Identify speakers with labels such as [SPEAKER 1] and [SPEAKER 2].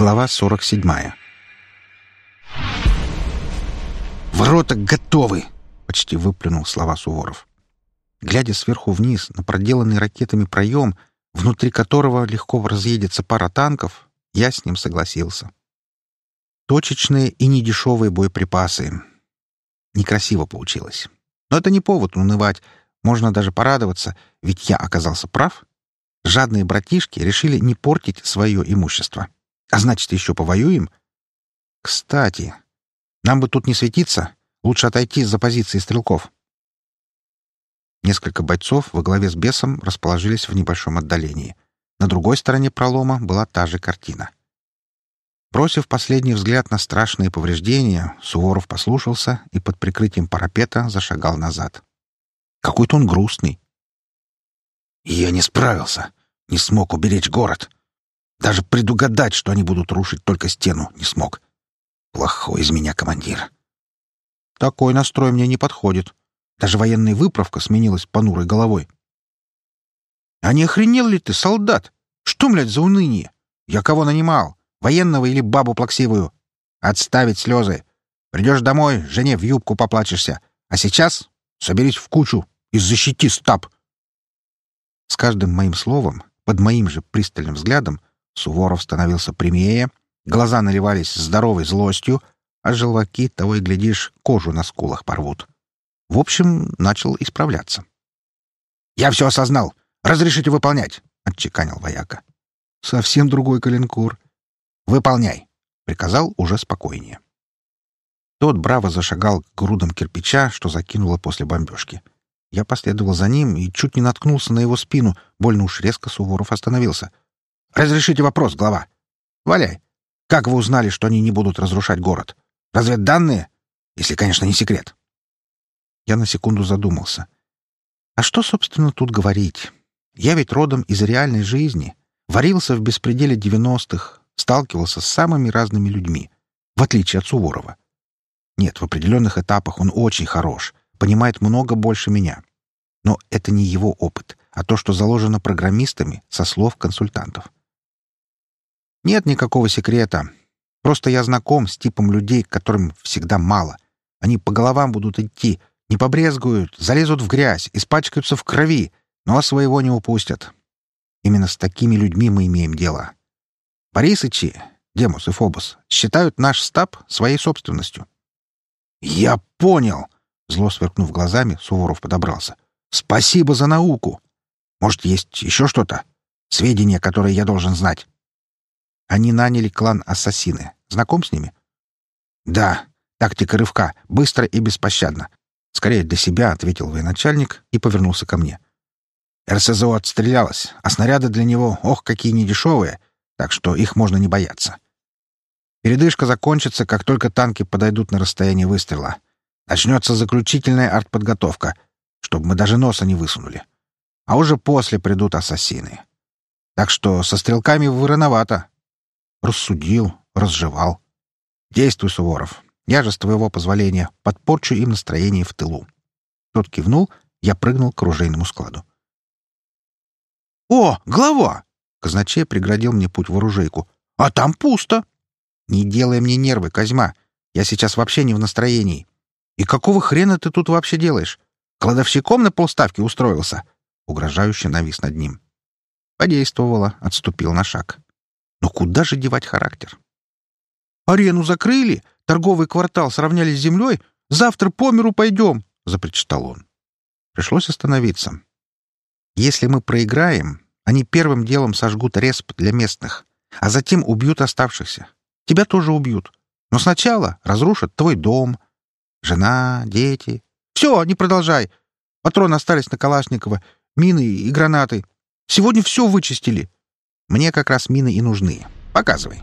[SPEAKER 1] Глава 47. «Ворота готовы!» — почти выплюнул слова Суворов. Глядя сверху вниз на проделанный ракетами проем, внутри которого легко разъедется пара танков, я с ним согласился. Точечные и недешевые боеприпасы. Некрасиво получилось. Но это не повод унывать. Можно даже порадоваться, ведь я оказался прав. Жадные братишки решили не портить свое имущество. А значит, еще повоюем? Кстати, нам бы тут не светиться. Лучше отойти за позиции стрелков. Несколько бойцов во главе с бесом расположились в небольшом отдалении. На другой стороне пролома была та же картина. Бросив последний взгляд на страшные повреждения, Суворов послушался и под прикрытием парапета зашагал назад. Какой-то он грустный. «Я не справился. Не смог уберечь город. Даже предугадать, что они будут рушить только стену, не смог. Плохой из меня командир. Такой настрой мне не подходит. Даже военная выправка сменилась понурой головой. А не охренел ли ты, солдат? Что, блядь, за уныние? Я кого нанимал? Военного или бабу плаксивую? Отставить слезы. Придешь домой, жене в юбку поплачешься. А сейчас соберись в кучу и защити стаб. С каждым моим словом, под моим же пристальным взглядом, Суворов становился прямее, глаза наливались здоровой злостью, а желваки, того и глядишь, кожу на скулах порвут. В общем, начал исправляться. «Я все осознал. Разрешите выполнять», — отчеканил вояка. «Совсем другой калинкур». «Выполняй», — приказал уже спокойнее. Тот браво зашагал к грудам кирпича, что закинуло после бомбежки. Я последовал за ним и чуть не наткнулся на его спину. Больно уж резко Суворов остановился. Разрешите вопрос, глава. Валяй. Как вы узнали, что они не будут разрушать город? Разведданные? Если, конечно, не секрет. Я на секунду задумался. А что, собственно, тут говорить? Я ведь родом из реальной жизни. Варился в беспределе девяностых, сталкивался с самыми разными людьми, в отличие от Суворова. Нет, в определенных этапах он очень хорош, понимает много больше меня. Но это не его опыт, а то, что заложено программистами со слов консультантов. Нет никакого секрета. Просто я знаком с типом людей, которым всегда мало. Они по головам будут идти, не побрезгуют, залезут в грязь, испачкаются в крови, но своего не упустят. Именно с такими людьми мы имеем дело. Борисычи, Демус и Фобос, считают наш стаб своей собственностью. «Я понял!» — зло сверкнув глазами, Суворов подобрался. «Спасибо за науку! Может, есть еще что-то? Сведения, которые я должен знать?» Они наняли клан Ассасины. Знаком с ними? Да, тактика рывка, быстро и беспощадно. Скорее для себя, ответил военачальник и повернулся ко мне. РСЗО отстрелялось, а снаряды для него, ох, какие недешевые, так что их можно не бояться. Передышка закончится, как только танки подойдут на расстояние выстрела. Начнется заключительная артподготовка, чтобы мы даже носа не высунули. А уже после придут ассасины. Так что со стрелками вы рановато. Рассудил, разжевал. Действуй, Суворов. Я же, с твоего позволения, подпорчу им настроение в тылу. Тот кивнул, я прыгнул к оружейному складу. «О, глава!» — казначей преградил мне путь в оружейку. «А там пусто!» «Не делай мне нервы, Козьма. Я сейчас вообще не в настроении. И какого хрена ты тут вообще делаешь? Кладовщиком на полставки устроился?» Угрожающе навис над ним. Подействовало, отступил на шаг. Но куда же девать характер? «Арену закрыли, торговый квартал сравняли с землей, завтра по миру пойдем», — запричитал он. Пришлось остановиться. «Если мы проиграем, они первым делом сожгут респ для местных, а затем убьют оставшихся. Тебя тоже убьют. Но сначала разрушат твой дом, жена, дети. Все, не продолжай. Патроны остались на Калашникова, мины и гранаты. Сегодня все вычистили. Мне как раз мины и нужны. Показывай.